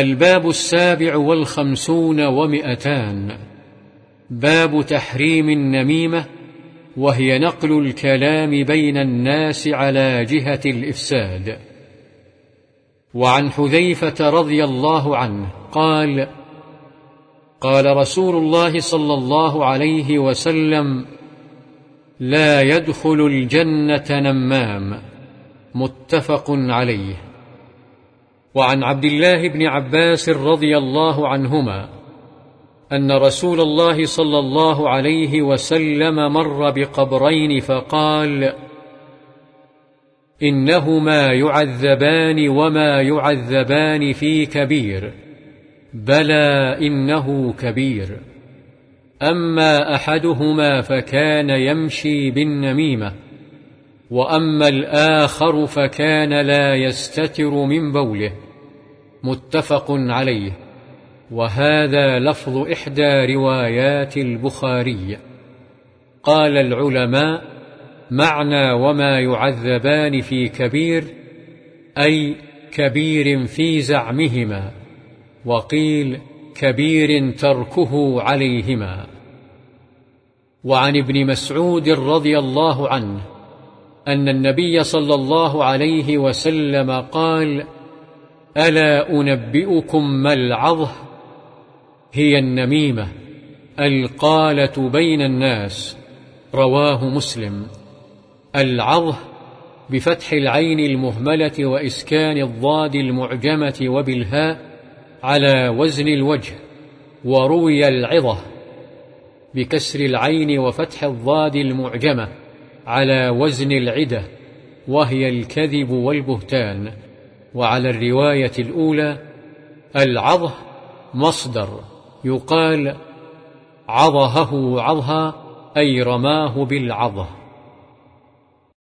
الباب السابع والخمسون ومئتان. باب تحريم النميمة وهي نقل الكلام بين الناس على جهة الإفساد. وعن حذيفة رضي الله عنه قال قال رسول الله صلى الله عليه وسلم لا يدخل الجنة نمام. متفق عليه. وعن عبد الله بن عباس رضي الله عنهما أن رسول الله صلى الله عليه وسلم مر بقبرين فقال إنهما يعذبان وما يعذبان في كبير بلى إنه كبير. أما أحدهما فكان يمشي بالنميمة. وأما الآخر فكان لا يستتر من بوله. متفق عليه. وهذا لفظ إحدى روايات البخاري. قال العلماء معنى وما يعذبان في كبير أي كبير في زعمهما وقيل كبير تركه عليهما. وعن ابن مسعود رضي الله عنه أن النبي صلى الله عليه وسلم قال ألا أنبئكم ما العظه؟ هي النميمة القالة بين الناس رواه مسلم. العظه بفتح العين المهملة وإسكان الضاد المعجمة وبالهاء على وزن الوجه وروي العظة بكسر العين وفتح الضاد المعجمة. على وزن العدة وهي الكذب والبهتان. وعلى الرواية الأولى العظه مصدر. يقال عظهه عظها أي رماه بالعظه